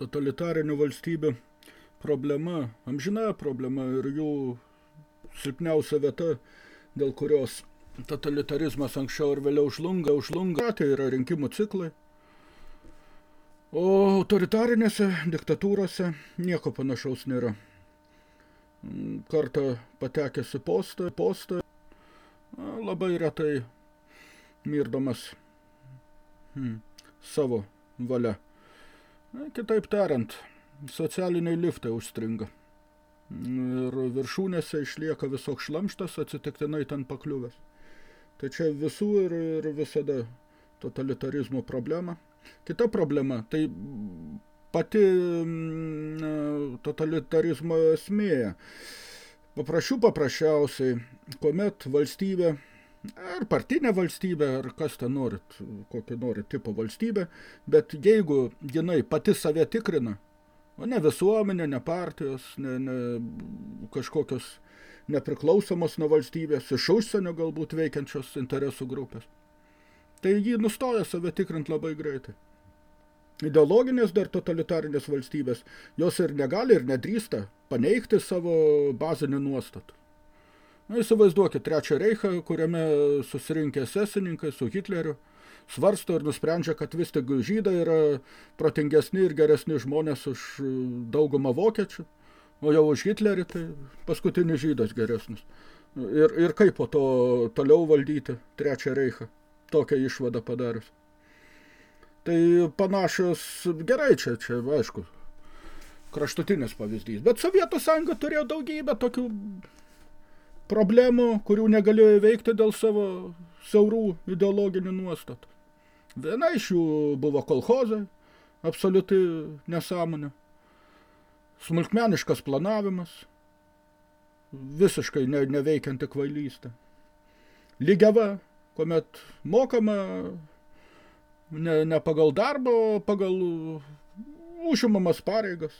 totalitarinių valstybių problema, amžina problema ir jų silpniausia vieta, dėl kurios totalitarizmas anksčiau ir vėliau žlunga, užlunga, tai yra rinkimų ciklai. O autoritarinėse diktatūrose nieko panašaus nėra. Kartą patekęs į postą, postą labai retai mirdamas hmm, savo valia. Kitaip tariant, socialiniai liftai užstringa. Ir viršūnėse išlieka visoks šlamštas atsitiktinai ten pakliuvęs. Tai čia visų ir, ir visada totalitarizmo problema. Kita problema, tai pati mm, totalitarizmo esmė. Paprašių paprasčiausiai, kuomet valstybė ar partinė valstybė, ar kas ten norit, kokį norit tipo valstybė, bet jeigu jinai pati save tikrina, o ne visuomenė, ne partijos, ne, ne kažkokios nepriklausomos nuo valstybės, iš užsienio galbūt veikiančios interesų grupės. Tai jį nustoja save tikrint labai greitai. Ideologinės dar totalitarinės valstybės, jos ir negali ir nedrįsta paneigti savo bazinių nuostatų. Na, įsivaizduokit trečią reichą, kuriame susirinkę sesininkai su Hitleriu, svarsto ir nusprendžia, kad vis tik žydai yra protingesni ir geresni žmonės už e, daugumą vokiečių, o jau už Hitlerį tai paskutinis žydas geresnis. Ir, ir kaip po to toliau valdyti trečią reichą, tokią išvadą padarius. Tai panašios, gerai čia, čia aišku, kraštutinis pavyzdys. Bet Sovietų sąjunga turėjo daugybę tokių problemų, kurių negalėjo įveikti dėl savo siaurų ideologinių nuostatų. Viena iš jų buvo kolhozai, absoliuti nesąmonė. Smulkmeniškas planavimas, visiškai ne, neveikianti kvailystė. Lygiava, kuomet mokama ne, ne pagal darbą, o pagal užimamas pareigas.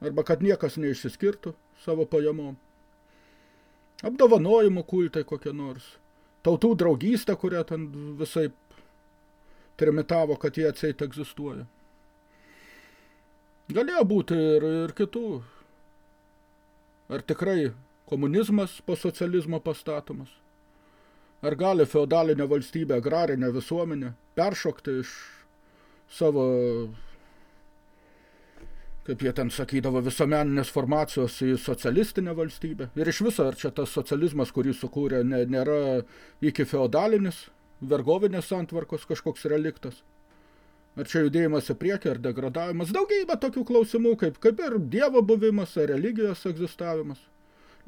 Arba kad niekas neišsiskirtų savo pajamom. Apdovanojimų kultai kokie nors. Tautų draugystė, kurią ten visai trimitavo, kad jie atseit egzistuoja. Galėjo būti ir, ir kitų. Ar tikrai komunizmas po socializmo pastatomas? Ar gali feodalinė valstybė, agrarinė visuomenė peršokti iš savo, kaip jie ten sakydavo, visuomeninės formacijos į socialistinę valstybę? Ir iš viso, ar čia tas socializmas, kurį sukūrė, nėra iki feodalinis, vergovinės santvarkos kažkoks reliktas. Ar čia judėjimas į priekį, ar degradavimas. Daugybė tokių klausimų, kaip, kaip ir dievo buvimas, ar religijos egzistavimas.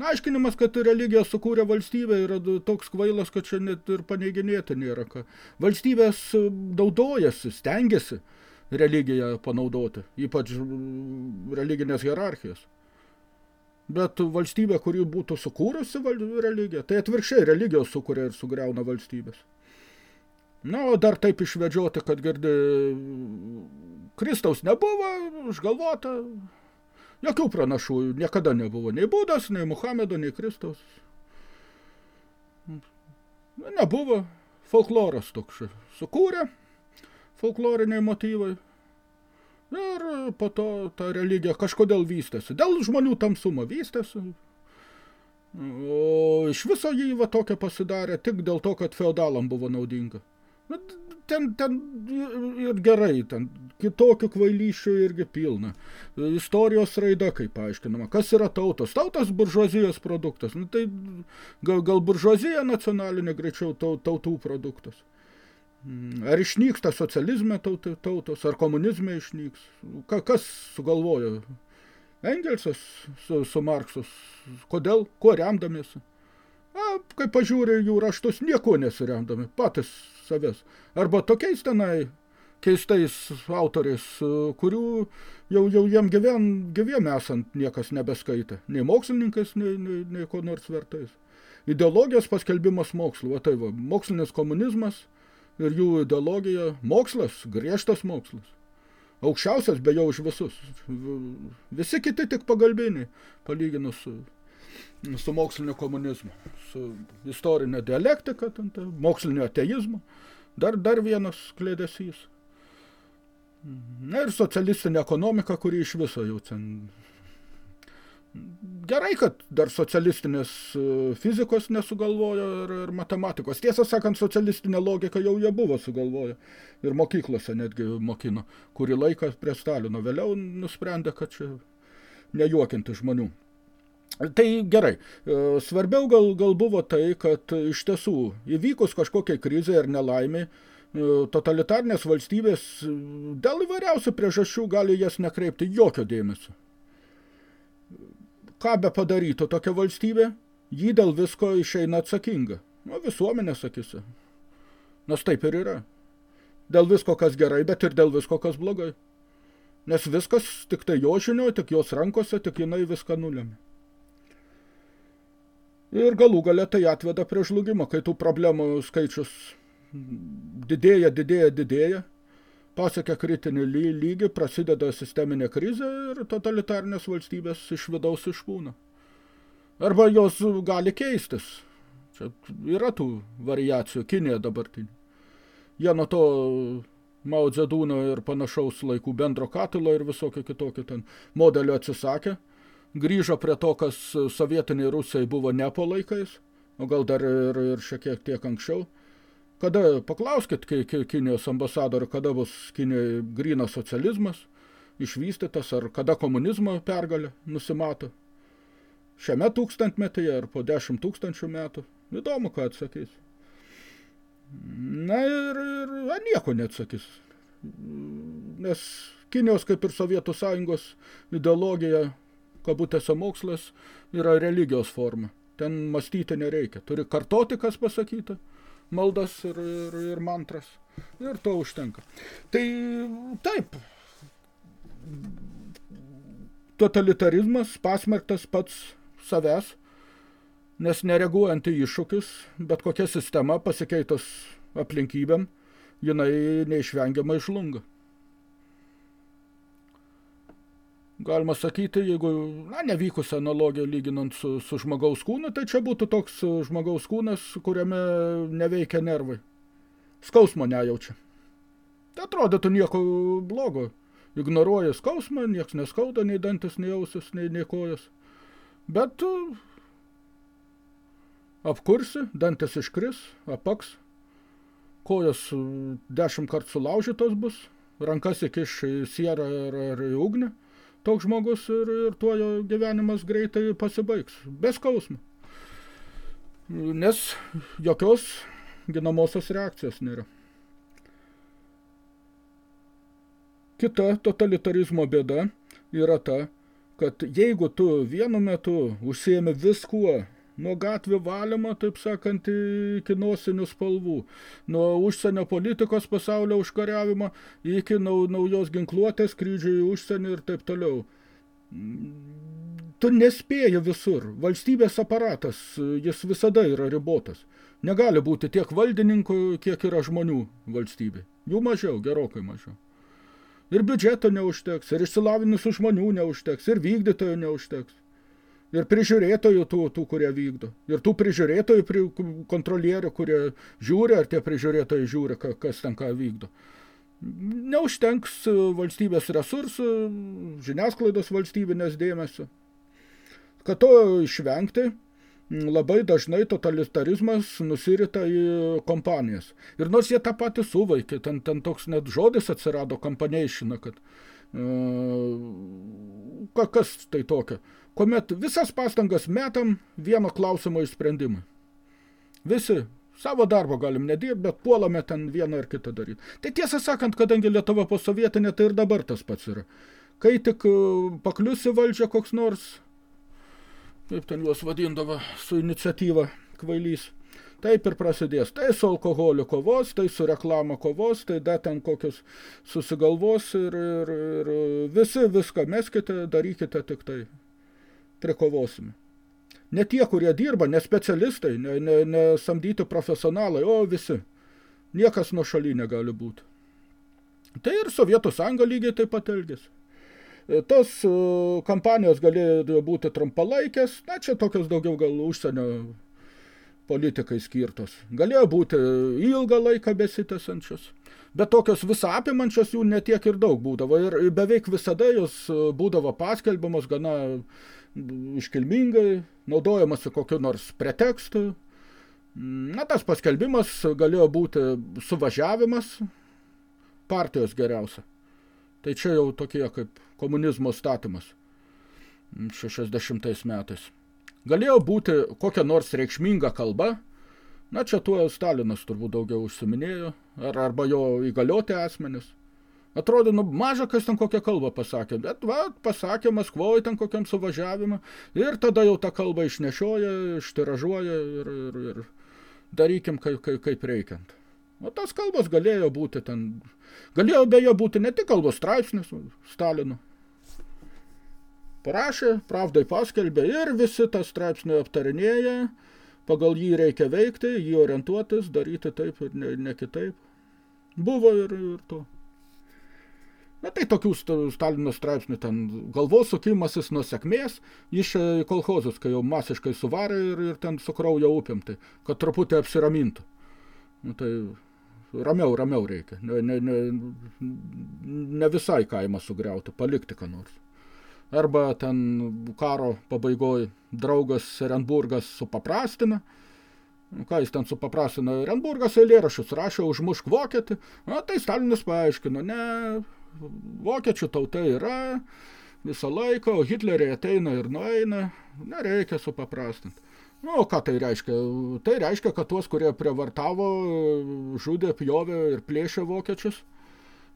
Na, aiškinimas, kad religija sukūrė valstybę yra toks kvailas, kad čia net ir paneiginėti nėra ką. Valstybės naudojasi, stengiasi religiją panaudoti, ypač religinės hierarchijos. Bet valstybė, kuri būtų sukūrusi religiją, tai atvirkščiai religijos sukuria ir sugriauna valstybės. Na, o dar taip išvedžioti, kad girdi Kristaus nebuvo, išgalvota. Jokių pranašų niekada nebuvo. Nei Budas, nei Muhamedo, nei Kristaus. Nebuvo. Folkloras toks sukūrė. Folkloriniai motyvai. Ir po to ta religija kažkodėl vystėsi. Dėl žmonių tamsumo vystėsi. O iš viso jį va tokia pasidarė tik dėl to, kad feodalam buvo naudinga. Nu, ten, ten ir gerai, ten kitokių kvailyšių irgi pilna. Istorijos raida, kaip paaiškinama. Kas yra tautos? Tautas buržuazijos produktas. Nu, tai gal, gal buržuazija nacionalinė greičiau tautų produktas. Mm, ar išnyksta socializme tautos, ar komunizme išnyks? Ka, kas sugalvojo? Engelsas su, su Marksus. Kodėl? Kuo remdamiesi? A, kai pažiūrė jų raštus, nieko nesiremdami, patys savęs. Arba tokiais tenai keistais autoriais, kurių jau, jau jiem gyvien, gyviem esant niekas nebeskaitė. Nei mokslininkais, nei, nei, nei ko nors vertais. Ideologijos paskelbimas mokslu, va tai va, mokslinis komunizmas ir jų ideologija, mokslas, griežtas mokslas. Aukščiausias beje už visus. Visi kiti tik pagalbiniai, palyginus su su mokslinio komunizmu, su istorinė dialektika, ten, tai, mokslinio ateizmu, dar, dar vienas klėdesys. Na ir socialistinė ekonomika, kuri iš viso jau ten Gerai, kad dar socialistinės e, fizikos nesugalvojo ir, ir matematikos. Tiesą sakant, socialistinė logika jau jie buvo sugalvoję. Ir mokyklose netgi mokino, kurį laiką prie Stalino. Vėliau nusprendė, kad čia nejuokinti žmonių. Tai gerai. E, svarbiau gal, gal buvo tai, kad iš tiesų įvykus kažkokiai krizai ir nelaimiai, e, totalitarnės valstybės dėl įvairiausių priežasčių gali jas nekreipti jokio dėmesio ką be padarytų tokia valstybė, jį dėl visko išeina atsakinga. Nu, visuomenė sakysi. Nes taip ir yra. Dėl visko, kas gerai, bet ir dėl visko, kas blogai. Nes viskas tik tai jo žinio, tik jos rankose, tik jinai viską nulėmė. Ir galų gale tai atveda prie žlugimo, kai tų problemų skaičius didėja, didėja, didėja, pasiekia kritinį lygį, prasideda sisteminė krizė ir totalitarnės valstybės iš vidaus išpūna. Arba jos gali keistis. Čia yra tų variacijų, Kinija dabartinė. Jie nuo to Mao Dzedūno ir panašaus laikų bendro katilo ir visokio kitokio ten modelio atsisakė. Grįžo prie to, kas sovietiniai Rusai buvo ne po laikais, o gal dar ir, ir šiek tiek tiek anksčiau – Kada, paklauskit Kinijos ambasadorių, kada bus Kinijoje grynas socializmas išvystytas, ar kada komunizmo pergalė nusimato. Šiame tūkstantmetyje ar po dešimt tūkstančių metų. Įdomu, ką atsakys. Na ir, ir a, nieko neatsakys. Nes Kinijos, kaip ir Sovietų sąjungos ideologija, kabutėse mokslas, yra religijos forma. Ten mąstyti nereikia. Turi kartoti, kas pasakyta – maldas ir, ir, ir mantras. Ir to užtenka. Tai taip, totalitarizmas pasmerktas pats savęs, nes nereaguojant į iššūkius, bet kokia sistema pasikeitus aplinkybėm, jinai neišvengiamai žlunga. Galima sakyti, jeigu, na, nevykusi analogija lyginant su, su žmogaus kūnu, tai čia būtų toks žmogaus kūnas, kuriame neveikia nervai. Skausmo nejaučia. Tai atrodytų nieko blogo. Ignoruoja skausmą, nieks neskauda, nei dantis, nei ausis, nei, nei kojas. Bet apkursi, dantis iškris, apaks, kojas dešimt kartų sulaužytos bus, rankas įkiš į sierą ar, ar į ugnį, toks žmogus ir, ir tuo jo gyvenimas greitai pasibaigs. Be skausmo. Nes jokios ginamosios reakcijos nėra. Kita totalitarizmo bėda yra ta, kad jeigu tu vienu metu užsiemi viskuo, nuo gatvių valymo, taip sakant, iki nosinių spalvų, nuo užsienio politikos pasaulio užkariavimo iki nau, naujos ginkluotės skrydžių į užsienį ir taip toliau. Tu nespėji visur. Valstybės aparatas, jis visada yra ribotas. Negali būti tiek valdininkų, kiek yra žmonių valstybė. Jų mažiau, gerokai mažiau. Ir biudžeto neužteks, ir išsilavinusių žmonių neužteks, ir vykdytojų neužteks ir prižiūrėtojų tų, tų kurie vykdo. Ir tų prižiūrėtojų, pri, kontrolierių, kurie žiūri, ar tie prižiūrėtojai žiūri, kas ten ką vykdo. Neužtenks valstybės resursų, žiniasklaidos valstybinės dėmesio. Kad to išvengti, labai dažnai totalitarizmas nusirita į kompanijas. Ir nors jie tą patį suvaikė, ten, ten toks net žodis atsirado, kampaneišina, kad uh, kas tai tokia kuomet visas pastangas metam vieno klausimo išsprendimui. Visi savo darbo galim nedirbt, bet puolame ten vieną ar kitą daryti. Tai tiesą sakant, kadangi Lietuva posovietinė, tai ir dabar tas pats yra. Kai tik e, pakliusi valdžia koks nors, kaip ten juos vadindavo, su iniciatyva kvailys, taip ir prasidės. Tai su alkoholiu kovos, tai su reklama kovos, tai da ten kokius susigalvos ir, ir, ir visi viską meskite, darykite tik tai prikovosime. Ne tie, kurie dirba, ne specialistai, ne, ne, ne samdyti profesionalai, o visi. Niekas nuo šaly negali būti. Tai ir Sovietų sąjunga lygiai taip pat elgėsi. E, tos e, kampanijos galėjo būti trumpalaikės, na čia tokios daugiau gal užsienio politikai skirtos. Galėjo būti ilgą laiką besitęsančios, bet tokios visą apimančios jų netiek ir daug būdavo. Ir beveik visada jos būdavo paskelbiamos gana iškilmingai, naudojamasi kokiu nors pretekstu. Na, tas paskelbimas galėjo būti suvažiavimas partijos geriausia. Tai čia jau tokie kaip komunizmo statymas 60 metais. Galėjo būti kokia nors reikšminga kalba, na čia tuo Stalinas turbūt daugiau užsiminėjo, ar, arba jo įgalioti asmenis. Atrodo, nu, maža kas ten kokią kalbą pasakė, bet va, pasakė Maskvoje ten kokiam suvažiavimą ir tada jau tą kalbą išnešioja, ištiražuoja ir, ir, ir darykim kaip, kaip, kaip reikiant. O tas kalbos galėjo būti ten, galėjo beje būti ne tik kalbos straipsnis Stalino, parašė, pravdai paskelbė ir visi tą straipsnį aptarinėja, pagal jį reikia veikti, jį orientuotis, daryti taip ir ne, ne kitaip. Buvo ir, ir to. Na tai tokių Stalino straipsnių ten galvos sukimasis nuo sėkmės, iš kolhozus, kai jau masiškai suvarė ir, ir ten su kraujo upėm, tai kad truputį apsiramintų. Nu, tai ramiau, ramiau reikia. Ne, ne, ne, ne visai kaimą sugriauti, palikti ką nors arba ten karo pabaigoj draugas Renburgas supaprastina. Nu, ką jis ten supaprastina? Renburgas eilėraščius rašė užmušk vokietį. Na, tai Stalinas paaiškino, ne, vokiečių tauta yra visą laiką, o Hitleriai ateina ir nueina, nereikia supaprastinti. Nu, ką tai reiškia? Tai reiškia, kad tuos, kurie prievartavo, žudė, pjovė ir plėšė vokiečius,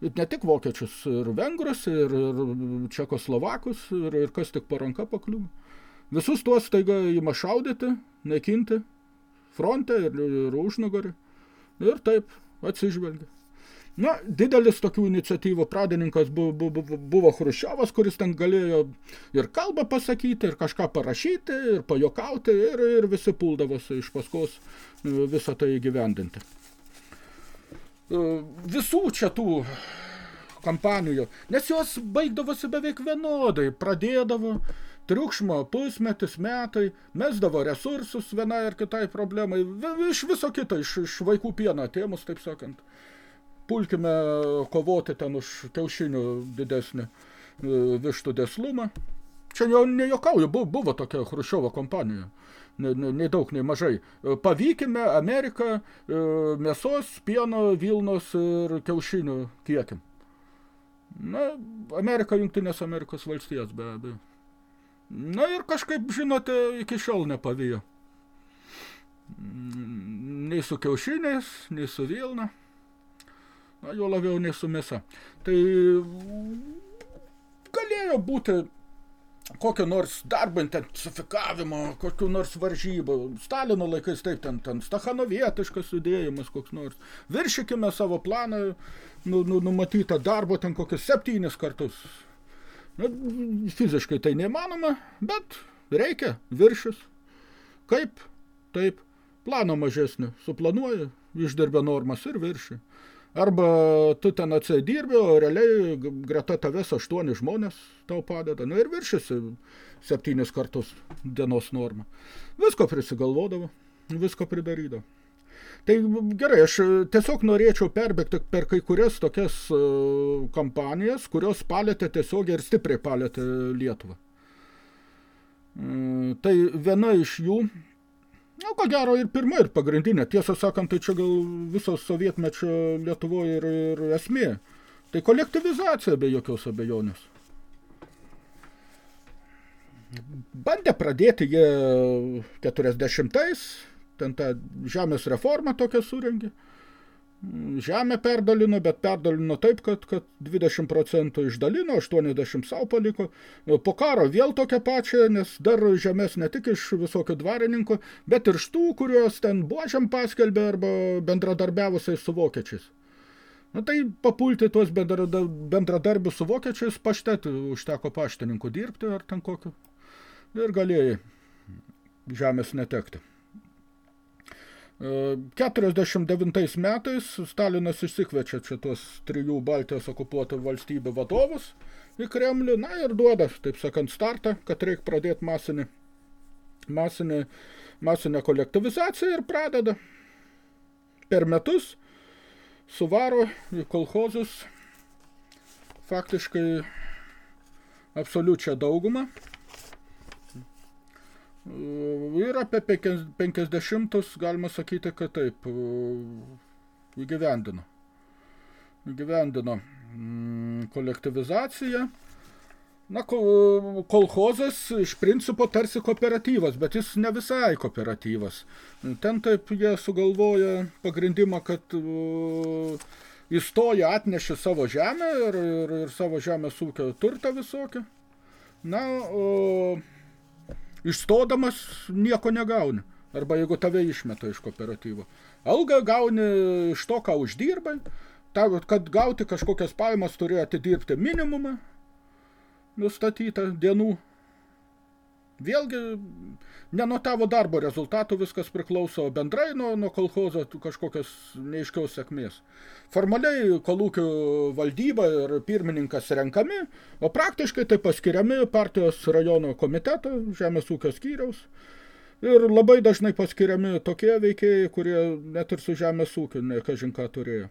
ne tik vokiečius, ir vengrus, ir, ir čekoslovakus, ir, ir kas tik po ranka pakliūva. Visus tuos staiga ima šaudyti, nekinti, fronte ir, ir užnugarį. Ir taip atsižvelgia. Na, didelis tokių iniciatyvų pradininkas buvo, buvo, buvo Hruščiovas, kuris ten galėjo ir kalbą pasakyti, ir kažką parašyti, ir pajokauti, ir, ir visi puldavosi iš paskos visą tai įgyvendinti. E, visų čia tų kampanijų, nes jos baigdavosi beveik vienodai, pradėdavo triukšmo pusmetis, metai, mesdavo resursus vienai ar kitai problemai, iš viso kito, iš, iš vaikų pieno atėmus, taip sakant. Pulkime kovoti ten už kiaušinių didesnį e, vištų deslumą. Čia jau nejokauju, buvo, buvo tokia Hruščiovo kompanija nei daug, nei mažai. E, pavykime Ameriką e, mėsos, pieno, Vilnos ir kiaušinių kiekim. Na, Amerika, Jungtinės Amerikos valstijas be abejo. Na ir kažkaip, žinote, iki šiol nepavijo. Mm, nei su kiaušiniais, nei su Vilna. Na, jo labiau nei su mėsa. Tai galėjo būti kokio nors darbo intensifikavimo, kokių nors varžybų. Stalino laikais taip, ten, ten stachanovietiškas judėjimas koks nors. Viršykime savo planą, nu, nu, numatytą darbo ten kokius septynis kartus. Na, fiziškai tai neįmanoma, bet reikia, viršis. Kaip? Taip, plano mažesnį, suplanuoji, išdirbė normas ir viršį. Arba tu ten atsidirbi, o realiai greta tavęs aštuoni žmonės tau padeda. Na ir viršysi septynis kartus dienos normą. Visko prisigalvodavo, visko pridarydavo. Tai gerai, aš tiesiog norėčiau perbėgti per kai kurias tokias uh, kampanijas, kurios palėtė tiesiogiai ir stipriai palėtė Lietuvą. Uh, tai viena iš jų Na, ko gero, ir pirma, ir pagrindinė. Tiesą sakant, tai čia gal visos sovietmečio Lietuvoje ir, ir esmė. Tai kolektivizacija be jokios abejonės. Bandė pradėti jie 40-ais, ten tą žemės reformą tokią surengė žemę perdalino, bet perdalino taip, kad, kad 20 procentų išdalino, 80 savo paliko. Po karo vėl tokia pačia, nes dar žemės ne tik iš visokių dvarininkų, bet ir iš tų, kuriuos ten buožiam paskelbė arba bendradarbiavusiai su vokiečiais. Na tai papulti tuos bendradarbius su vokiečiais paštet, užteko paštininkų dirbti ar ten kokiu. Ir galėjai žemės netekti. 49 metais Stalinas išsikvečia čia tuos trijų Baltijos okupuotų valstybių vadovus į Kremlių, na ir duoda, taip sakant, startą, kad reikia pradėti masinį, masinį, masinę kolektivizaciją ir pradeda per metus suvaro į kolhozus faktiškai absoliučią daugumą. Ir apie 50, galima sakyti, kad taip, įgyvendino. Įgyvendino mm, kolektivizaciją. Na, kolhozas iš principo tarsi kooperatyvas, bet jis ne visai kooperatyvas. Ten taip jie sugalvoja pagrindimą, kad uh, įstoja, atnešė savo žemę ir, ir, ir savo žemės ūkio turtą visokį. Na, o išstodamas nieko negauni. Arba jeigu tave išmeta iš kooperatyvo. Algą gauni iš to, ką uždirbai. Ta, kad gauti kažkokias pajamas turi atidirbti minimumą nustatytą dienų. Vėlgi, ne nuo tavo darbo rezultatų viskas priklauso bendrai nuo, nuo kolhozo kažkokios neiškiaus sėkmės. Formaliai kolūkių valdyba ir pirmininkas renkami, o praktiškai tai paskiriami partijos rajono komiteto, žemės ūkio skyriaus. Ir labai dažnai paskiriami tokie veikėjai, kurie net ir su žemės ūkiu ne kažin ką turėjo.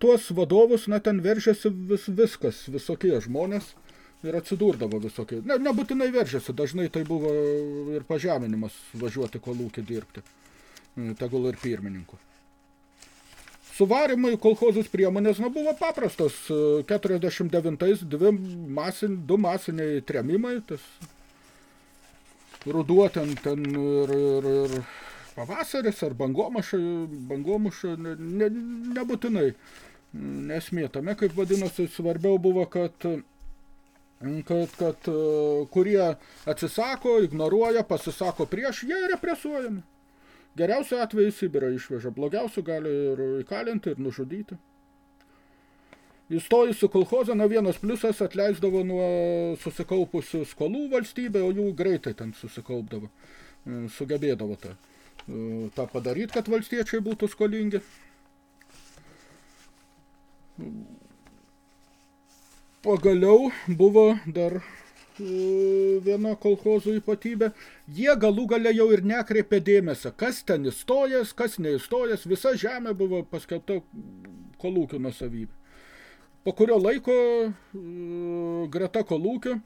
Tuos vadovus, na, ten veržėsi vis, viskas, visokie žmonės – ir atsidurdavo visokie. Ne, nebūtinai veržėsi, dažnai tai buvo ir pažeminimas važiuoti kolūkį dirbti, e, tegul ir pirmininku. Suvarimai kolhozus priemonės na, buvo paprastos. 49-ais dvi masin, du masiniai tremimai, tas ruduo ten, ten ir, ir, ir pavasaris ar bangomušai, bangomušai ne, ne, nebūtinai nesmė tame, kaip vadinosi, svarbiau buvo, kad kad, kad e, kurie atsisako, ignoruoja, pasisako prieš, jie represuojami. Geriausiu atveju Sibirą išveža, blogiausiu gali ir įkalinti, ir nužudyti. Įstojus į kolhozą, na vienas pliusas atleisdavo nuo susikaupusių skolų valstybė, o jų greitai ten susikaupdavo, e, sugebėdavo tą, e, tą padaryti, kad valstiečiai būtų skolingi pagaliau buvo dar e, viena kolchozų ypatybė, jie galų gale jau ir nekreipė dėmesio, kas ten įstojęs, kas neįstojęs, visa žemė buvo paskelbta kolūkių nusavybė. Po kurio laiko e, greta kolūkių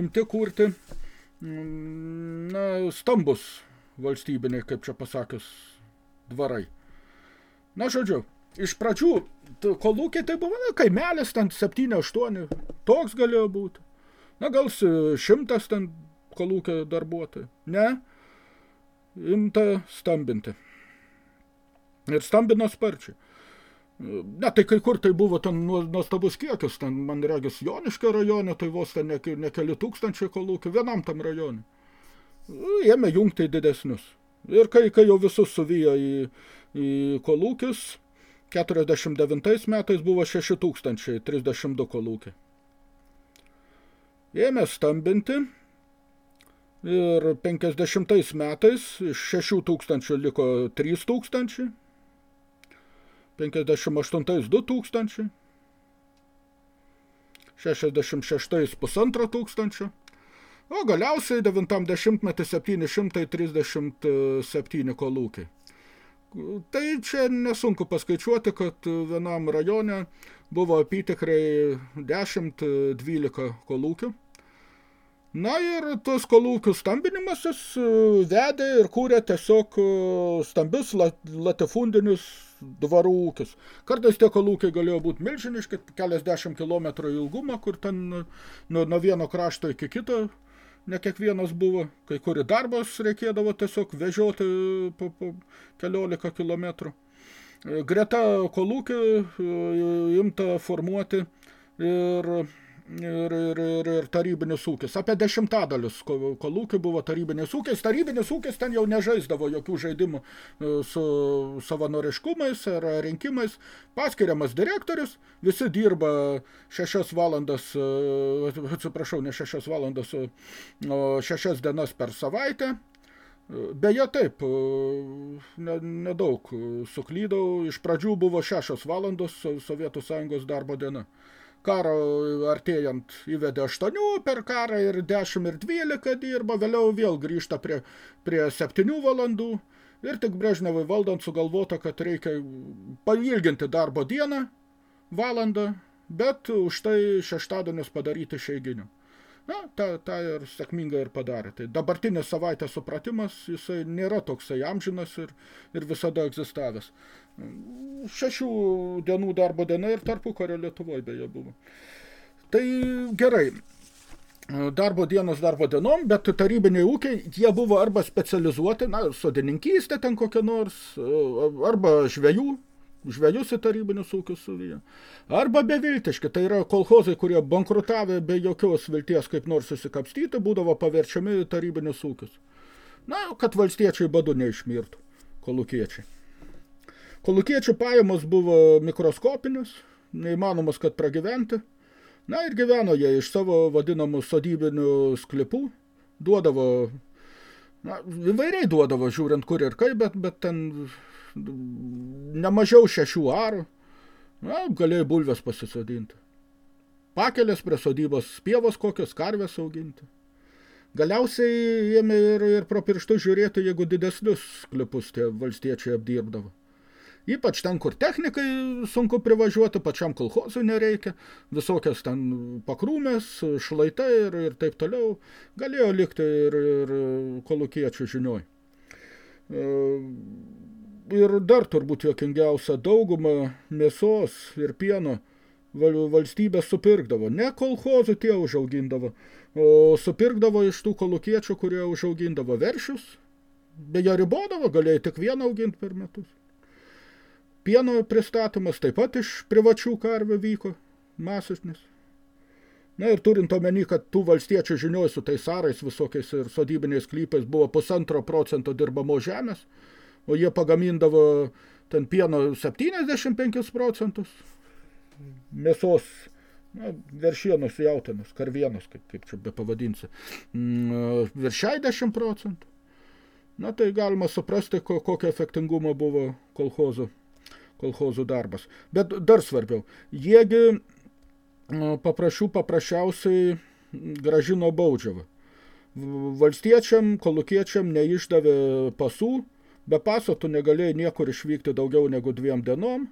imti kurti mm, na, stambus valstybiniai, kaip čia pasakius, dvarai. Na, žodžiu, iš pradžių kolūkiai tai buvo na, kaimelis, ten 7-8, toks galėjo būti. Na, gal šimtas ten kolūkio darbuotojų. Ne, imta stambinti. Ir stambino sparčiai. Ne, tai kai kur tai buvo ten nuostabus kiekis, ten man regis Joniškio rajone, tai vos ten ne, ne keli tūkstančiai kolūkių, vienam tam rajone. Ėmė jungti didesnius. Ir kai, kai jau visus suvijo į, į kolūkius, 49 metais buvo 6032 kolūkiai. Ėmė stambinti ir 50 metais iš 6000 liko 3000, 58 2000, 66 pusantro tūkstančio, o galiausiai 90 metį 737 kolūkiai. Tai čia nesunku paskaičiuoti, kad vienam rajone buvo apytikrai 10-12 kolūkių. Na ir tos kolūkių stambinimasis e, vedė ir kūrė tiesiog e, stambius latifundinius dvarų ūkius. Kartais tie kolūkiai galėjo būti milžiniški, keliasdešimt kilometrų ilgumą, kur ten nuo, nuo vieno krašto iki kito ne kiekvienas buvo, kai kuri darbas reikėdavo tiesiog vežioti po, po keliolika kilometrų. Greta kolūkį e, imta formuoti ir ir, ir, ir, ir tarybinis ūkis. Apie dešimtadalis kolūkių buvo tarybinis ūkis. Tarybinis ūkis ten jau nežaisdavo jokių žaidimų e, su savanoriškumais ar rinkimais. Paskiriamas direktorius, visi dirba šešias valandas, e, atsiprašau, ne šešias valandas, o šešias dienas per savaitę. Beje, taip, nedaug ne suklydau. Iš pradžių buvo šešios valandos Sovietų Sąjungos darbo diena karo artėjant įvedė 8 per karą ir 10 ir 12 dirba, vėliau vėl grįžta prie, prie 7 valandų Ir tik Brežnevai valdant sugalvota, kad reikia pailginti darbo dieną, valandą, bet už tai šeštadienius padaryti šeiginiu. Na, tą, tą ir sėkmingai ir padarė. Tai dabartinės savaitės supratimas, jisai nėra toksai amžinas ir, ir visada egzistavęs. Šešių dienų darbo diena ir tarpu kario Lietuvoje beje buvo. Tai gerai, darbo dienos darbo dienom, bet tarybiniai ūkiai, jie buvo arba specializuoti, na, sodininkystė ten kokia nors, arba žvejų, žvejus į tarybinius ūkius suvyje. Arba beviltiški, tai yra kolhozai, kurie bankrutavę be jokios vilties kaip nors susikapstyti, būdavo paverčiami į tarybinius ūkius. Na, kad valstiečiai badu neišmirtų, kolukiečiai. Kolukiečių pajamos buvo mikroskopinis, neįmanomas, kad pragyventi. Na ir gyveno jie iš savo vadinamų sodybinių sklipų, duodavo, na, įvairiai duodavo, žiūrint kur ir kaip, bet, bet ten nemažiau šešių arų, na, galėjai bulves pasisodinti. Pakelės prie sodybos pievos kokios karvės auginti. Galiausiai ėmė ir, ir pro pirštus žiūrėti, jeigu didesnius klipus tie valstiečiai apdirbdavo. Ypač ten, kur technikai sunku privažiuoti, pačiam kolhozui nereikia, visokias ten pakrūmės, šlaitai ir, ir taip toliau, galėjo likti ir, ir kolukiečių žinioj. E, ir dar turbūt jokingiausia daugumą mėsos ir pieno valstybė supirkdavo. Ne kolhozų tie užaugindavo, o supirkdavo iš tų kolukiečių, kurie užaugindavo veršius. Beje, ribodavo, galėjo tik vieną auginti per metus. Pieno pristatymas taip pat iš privačių karvių vyko, masisnis. Na ir turint omeny, kad tų valstiečių žinioj su tais arais visokiais ir sodybiniais klypais buvo pusantro procento dirbamo žemės, o jie pagamindavo ten pieno 75 procentus, mėsos, na, veršienos jautinos, karvienos, kaip, kaip čia be pavadinsi, mm, virš 60 procentų. Na tai galima suprasti, kokio efektingumo buvo kolhozų kolhozų darbas. Bet dar svarbiau, jiegi paprašių paprasčiausiai gražino baudžiavą. Valstiečiam, kolukiečiam neišdavė pasų, be paso tu negalėjai niekur išvykti daugiau negu dviem dienom.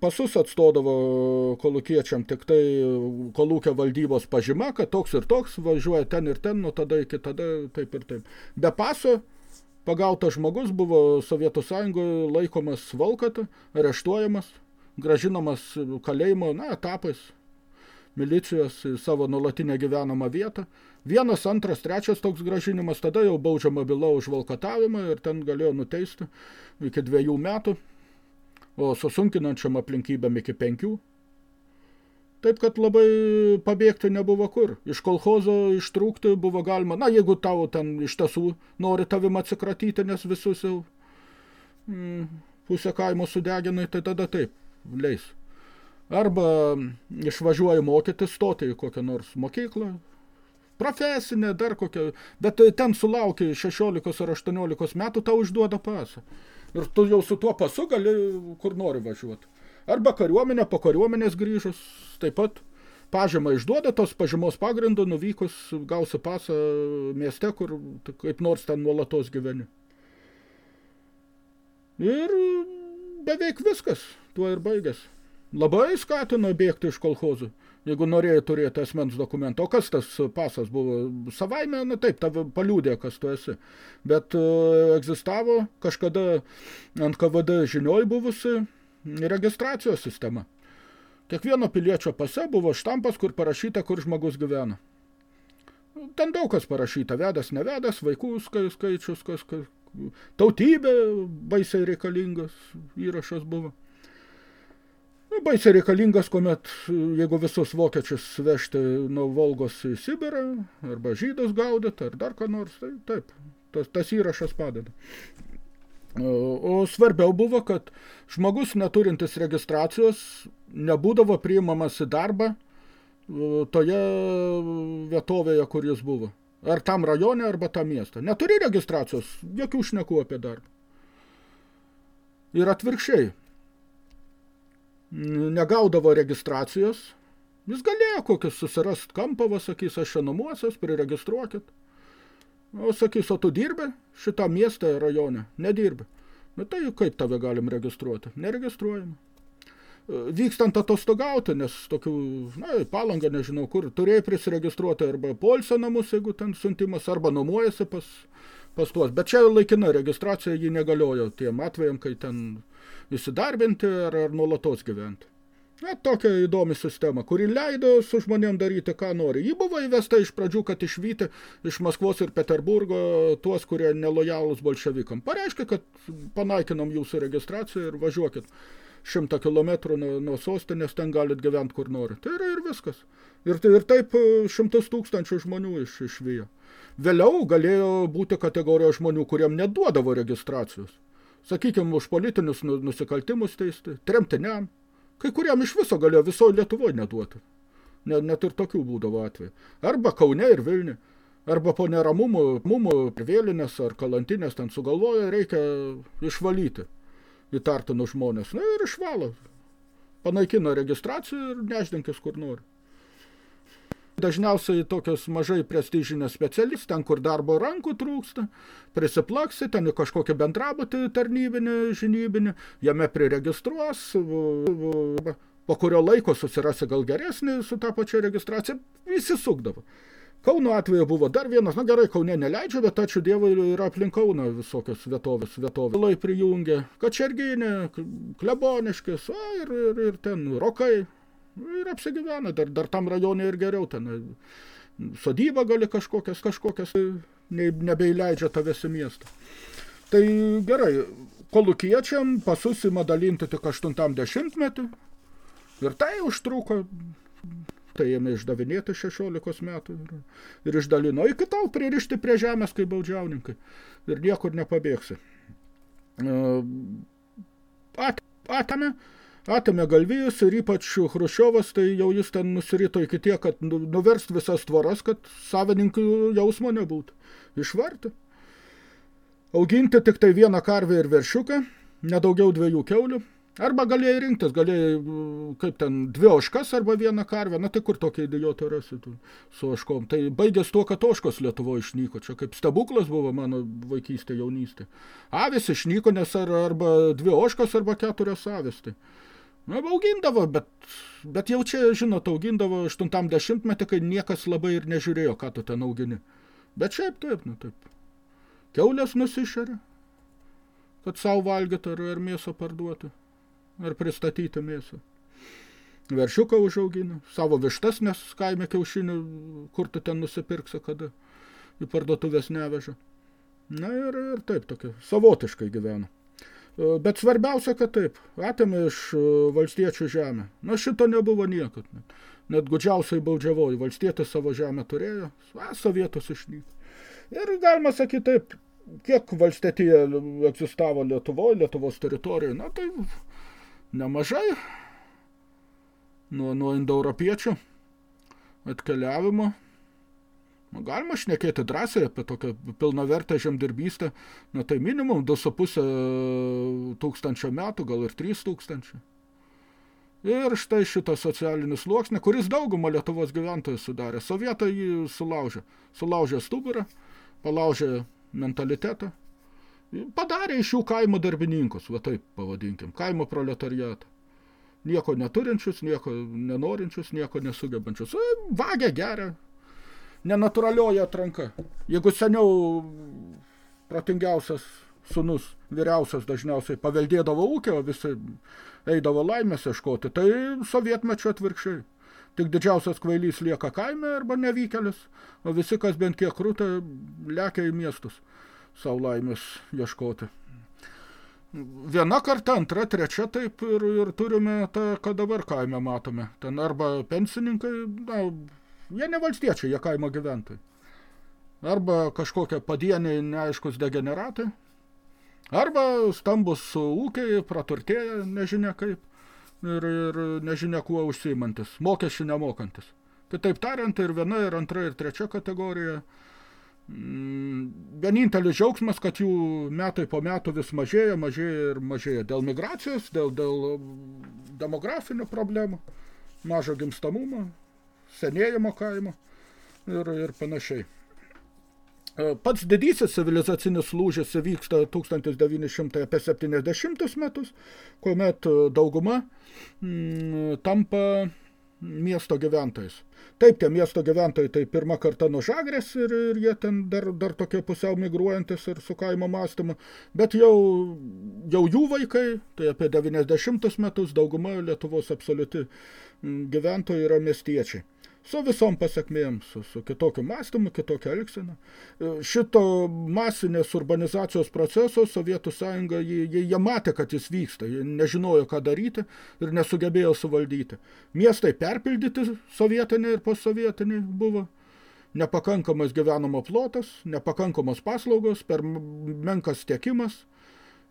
Pasus atstodavo kolukiečiam tik tai kolūkio valdybos pažyma, kad toks ir toks važiuoja ten ir ten, nuo tada iki tada, taip ir taip. Be paso Pagautas žmogus buvo Sovietų sąjungoje laikomas valkata, areštuojamas, gražinamas kalėjimo, na, etapais milicijos į savo nuolatinę gyvenamą vietą. Vienas, antras, trečias toks gražinimas, tada jau baudžiama byla už valkatavimą ir ten galėjo nuteisti iki dviejų metų, o susunkinančiam aplinkybėm iki penkių. Taip, kad labai pabėgti nebuvo kur. Iš kolhozo ištrūkti buvo galima. Na, jeigu tau ten iš tiesų nori tavim atsikratyti, nes visus jau mm, pusę kaimo sudeginai, tai tada taip, leis. Arba išvažiuoji mokyti, stoti į kokią nors mokyklą, profesinę, dar kokią, bet ten sulauki 16 ar 18 metų, tau išduoda pasą. Ir tu jau su tuo pasu gali kur nori važiuoti. Arba kariuomenė po kariuomenės grįžus, taip pat pažymą išduoda tos pažymos pagrindu, nuvykus gausi pasą mieste, kur kaip nors ten nuolatos gyveni. Ir beveik viskas, tuo ir baigės. Labai skatino bėgti iš kolhozų, jeigu norėjai turėti asmens dokumentą. O kas tas pasas buvo? Savaime, na taip, tave paliūdė, kas tu esi. Bet uh, egzistavo kažkada ant KVD žinioj buvusi registracijos sistema. Kiekvieno piliečio pase buvo štampas, kur parašyta, kur žmogus gyvena. Ten daug kas parašyta, vedas, nevedas, vaikų skaičius, kas, kas, tautybė baisiai reikalingas įrašas buvo. Baisiai reikalingas, kuomet, jeigu visus vokiečius vežti nuo Volgos į Sibirą, arba žydus gaudyti, ar dar ką nors, tai taip, tas, tas įrašas padeda. O svarbiau buvo, kad žmogus neturintis registracijos nebūdavo priimamas į darbą toje vietovėje, kur jis buvo. Ar tam rajone, arba tam miestą. Neturi registracijos, jokių šnekų apie darbą. Ir atvirkščiai. Negaudavo registracijos. Jis galėjo kokius susirast kampą, sakys, aš čia namuosios, priregistruokit. O sakys, o tu dirbi šitą miestą rajone? Nedirbi. Na tai kaip tave galim registruoti? Neregistruojama. Vykstant atostogauti, nes tokių, na, palangą nežinau kur, turėjai prisiregistruoti arba polsio namus, jeigu ten siuntimas, arba nuomojasi pas, pas tuos. Bet čia laikina registracija, ji negaliojo tiem atvejam, kai ten įsidarbinti ar, ar nuolatos gyventi. Na, tokia įdomi sistema, kuri leido su žmonėm daryti, ką nori. Ji buvo įvesta iš pradžių, kad išvyti iš Maskvos ir Peterburgo tuos, kurie nelojalūs bolševikam. Pareiškia, kad panaikinom jūsų registraciją ir važiuokit šimtą kilometrų nuo, nuo sostinės, ten galit gyventi kur nori. Tai yra ir viskas. Ir, ir taip šimtus tūkstančių žmonių iš, išvijo. Vėliau galėjo būti kategorijos žmonių, kuriem neduodavo registracijos. Sakykime, už politinius nu, nusikaltimus teisti, tremtiniam, Kai kuriam iš viso galėjo visoje Lietuvoje neduoti. Net, net ir tokių būdavo atveju. Arba Kaune ir Vilni. Arba po neramumų, mumų vėlinės ar kalantinės ten sugalvoja, reikia išvalyti įtartinus žmonės. Na ir išvalo. Panaikina registraciją ir neždinkis kur nori. Dažniausiai tokios mažai prestižinės specialistai, ten kur darbo rankų trūksta, prisiplaksi, ten į kažkokį bendrabutį tarnybinį, žinybinį, jame priregistruos, po kurio laiko susirasi gal geresnį su tą pačią registraciją, visi sukdavo. Kauno atveju buvo dar vienas, na gerai, Kaune neleidžia, bet ačiū Dievui yra aplink Kauną visokios vietovės, vietovės. Lai prijungė Kačerginė, Kleboniškis, o, ir, ir, ir ten Rokai, ir apsigyvena, dar, dar tam rajone ir geriau ten. Sodybą gali kažkokias, kažkokias, ne, nebeįleidžia tavęs į miestą. Tai gerai, kolukiečiam pasus ima dalinti tik 80 metį ir tai užtruko, tai ėmė išdavinėti 16 metų ir, ir išdalino. Iki tol pririšti prie žemės kaip baudžiauninkai ir niekur nepabėgsi. At, atame, atėmė galvijus ir ypač Hruščiovas, tai jau jis ten nusirito iki tiek, kad nu, nuverst visas tvaras, kad savininkų jausmo nebūtų. Išvarti. Auginti tik tai vieną karvę ir veršiuką, nedaugiau dviejų keulių. Arba galėjai rinktis, galėjai, kaip ten, dvi oškas arba vieną karvę, na tai kur tokia idiotą rasi tu, su oškom. Tai baigės tuo, kad oškos Lietuvoje išnyko. Čia kaip stebuklas buvo mano vaikystė, jaunystė. Avis išnyko, nes ar, arba dvi oškos arba keturios avis. Tai. Na, augindavo, bet, bet jau čia, žinot, augindavo 80 metį, kai niekas labai ir nežiūrėjo, ką tu ten augini. Bet šiaip taip, nu taip. Keulės nusišeria, kad savo valgyti ar, ar mėsą parduoti, ar pristatyti mėsą. Veršiuką užaugina, savo vištas, nes kaime kiaušinių, kur tu ten nusipirksi, kada į parduotuvės neveža. Na ir, ir taip tokia, savotiškai gyvena. Bet svarbiausia, kad taip, atėmė iš e, valstiečių žemę. Na, šito nebuvo niekad. Net, net gudžiausiai baudžiavoji. Valstietis savo žemę turėjo, a, sovietus išnyko. Ir galima sakyti taip, kiek valstietija egzistavo Lietuvoje, Lietuvos teritorijoje, na tai nemažai nuo, nuo indoeuropiečių atkeliavimo galima šnekėti drąsiai apie tokią pilnavertę žemdirbystę, na tai minimum 2,5 tūkstančio metų, gal ir 3 tūkstančių. Ir štai šitą socialinį sluoksnį, kuris daugumą Lietuvos gyventojų sudarė. Sovietai jį sulaužė. Sulaužė stuburą, palaužė mentalitetą. Padarė iš jų kaimo darbininkus, va taip pavadinkim, kaimo proletariatą. Nieko neturinčius, nieko nenorinčius, nieko nesugebančius. Vagė geria, nenatūralioji atranka. Jeigu seniau protingiausias sunus, vyriausias dažniausiai paveldėdavo ūkio, visi eidavo laimės ieškoti, tai sovietmečio atvirkščiai. Tik didžiausias kvailys lieka kaime arba nevykėlis, o visi, kas bent kiek rūta, lekia į miestus savo laimės ieškoti. Viena karta, antra, trečia, taip ir, ir turime tą, ką dabar kaime matome. Ten arba pensininkai, na, Jie ne valstiečiai, jie kaimo gyventojai. Arba kažkokie padieniai neaiškus degeneratai, arba stambus ūkiai, praturtėję, nežinia kaip, ir, ir nežinia kuo užsiimantis, mokesčių nemokantis. Kitaip tariant, ir viena, ir antra, ir trečia kategorija. Mm, vienintelis džiaugsmas, kad jų metai po metų vis mažėja, mažėja ir mažėja. Dėl migracijos, dėl, dėl demografinių problemų, mažo gimstamumo, senėjimo kaimo ir, ir panašiai. Pats didysis civilizacinis lūžis vyksta 1970 metus, kuomet dauguma mm, tampa miesto gyventojais. Taip, tie miesto gyventojai tai pirmą kartą nuo žagrės ir, ir jie ten dar, dar tokie pusiau migruojantis ir su kaimo mąstymu, bet jau, jau jų vaikai, tai apie 90 metus dauguma Lietuvos absoliuti gyventojai yra miestiečiai su visom pasiekmėm, su, su kitokiu mąstymu, kitokia elgsena. Šito masinės urbanizacijos proceso Sovietų sąjunga, jie, jie, jie matė, kad jis vyksta, jie nežinojo, ką daryti ir nesugebėjo suvaldyti. Miestai perpildyti sovietiniai ir postsovietiniai buvo nepakankamas gyvenamo plotas, nepakankamos paslaugos, per menkas tiekimas –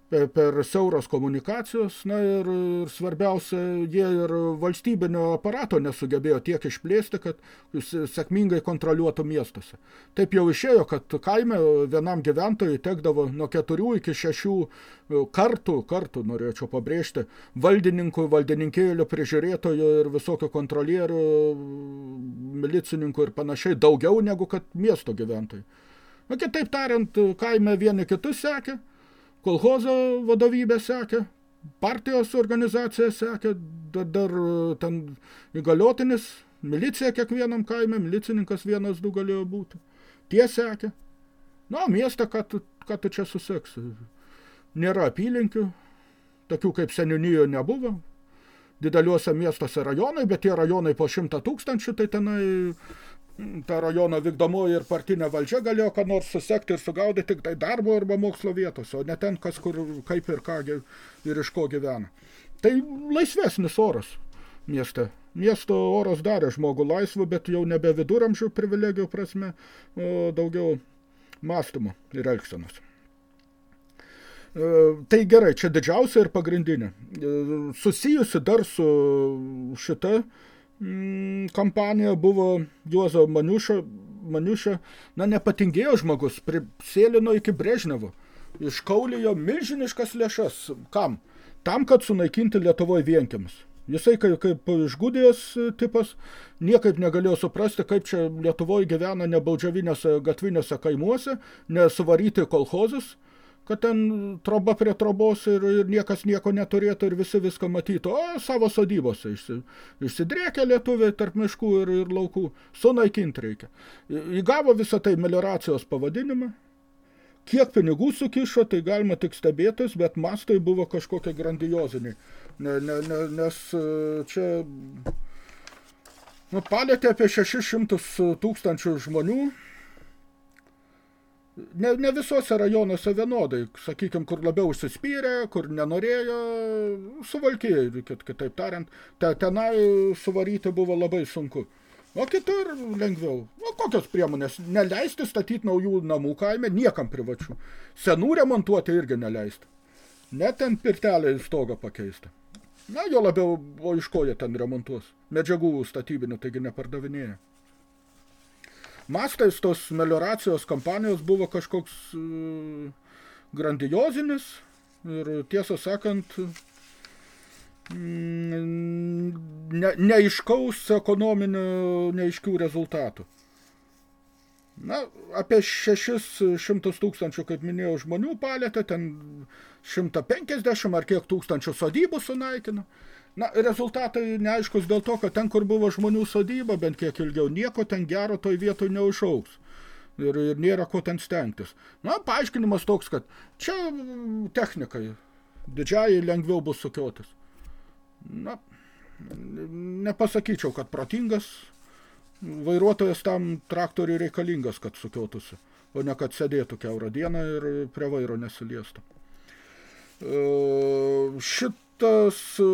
per, per siauros komunikacijos, na ir, ir svarbiausia, jie ir valstybinio aparato nesugebėjo tiek išplėsti, kad sėkmingai kontroliuotų miestuose. Taip jau išėjo, kad kaime vienam gyventojui tekdavo nuo keturių iki šešių kartų, kartų norėčiau pabrėžti, valdininkų, valdininkėlių, prižiūrėtojų ir visokio kontrolierių, milicininkų ir panašiai daugiau negu kad miesto gyventojai. Na, kitaip tariant, kaime vieni kitus sekė, kolhozo vadovybė sekė, partijos organizacija sekė, dar, dar ten įgaliotinis, milicija kiekvienam kaime, milicininkas vienas du galėjo būti. Tie sekė. Na, miestą, ką tu, ką tu čia suseksi? Nėra apylinkių, tokių kaip seniūnijo nebuvo. Dideliuose miestuose rajonai, bet tie rajonai po šimtą tūkstančių, tai tenai ta rajono vykdomoji ir partinė valdžia galėjo ką nors susekti ir sugaudyti tik tai darbo arba mokslo vietose, o ne ten, kas kur, kaip ir ką ir iš ko gyvena. Tai laisvesnis oras mieste. Miesto oras darė žmogų laisvų, bet jau nebe viduramžių privilegijų prasme, o daugiau mąstymo ir elgsenos. E, tai gerai, čia didžiausia ir pagrindinė. E, susijusi dar su šita mm, kampanija buvo Juozo Maniušio, Maniušio, na, nepatingėjo žmogus, prisėlino iki Brežnevo, iškaulijo milžiniškas lėšas. Kam? Tam, kad sunaikinti Lietuvoje vienkiamus. Jisai kaip, kaip išgudėjęs tipas niekaip negalėjo suprasti, kaip čia Lietuvoje gyvena nebaudžiavinėse gatviniuose kaimuose, nesuvaryti kolhozus, kad ten troba prie trobos ir, ir niekas nieko neturėtų ir visi viską matytų, o savo sodybose išsi, išsidriekia lietuviai tarp miškų ir, ir laukų, sunaikinti reikia. Įgavo visą tai melioracijos pavadinimą, kiek pinigų sukišo, tai galima tik stebėtis, bet mastai buvo kažkokie grandioziniai, ne, ne, ne, nes e, čia nu, palėtė apie 600 tūkstančių žmonių, ne, ne visose rajonuose vienodai, sakykime, kur labiau užsispyrė, kur nenorėjo, suvalkėjo, kitaip tariant, te, tenai suvaryti buvo labai sunku. O kitur lengviau. O kokios priemonės? Neleisti statyti naujų namų kaime, niekam privačių. Senų remontuoti irgi neleisti. Net ten pirtelę į stogą pakeisti. Na, jo labiau, o iš ko jie ten remontuos? Medžiagų statybinių, taigi nepardavinėja mastais tos melioracijos kampanijos buvo kažkoks uh, grandiozinis ir tiesą sakant mm, ne, neaiškaus ekonominių neaiškių rezultatų. Na, apie 600 tūkstančių, kaip minėjau, žmonių palėtė, ten 150 ar kiek tūkstančių sodybų sunaikino. Na, rezultatai neaiškus dėl to, kad ten, kur buvo žmonių sodyba, bent kiek ilgiau, nieko ten gero toj vietoj neužauks. Ir, ir nėra ko ten stengtis. Na, paaiškinimas toks, kad čia technikai didžiai lengviau bus sukiotis. Na, nepasakyčiau, kad protingas vairuotojas tam traktoriui reikalingas, kad sukiotųsi, o ne kad sėdėtų keurą dieną ir prie vairo nesiliestų. E, šit tas e,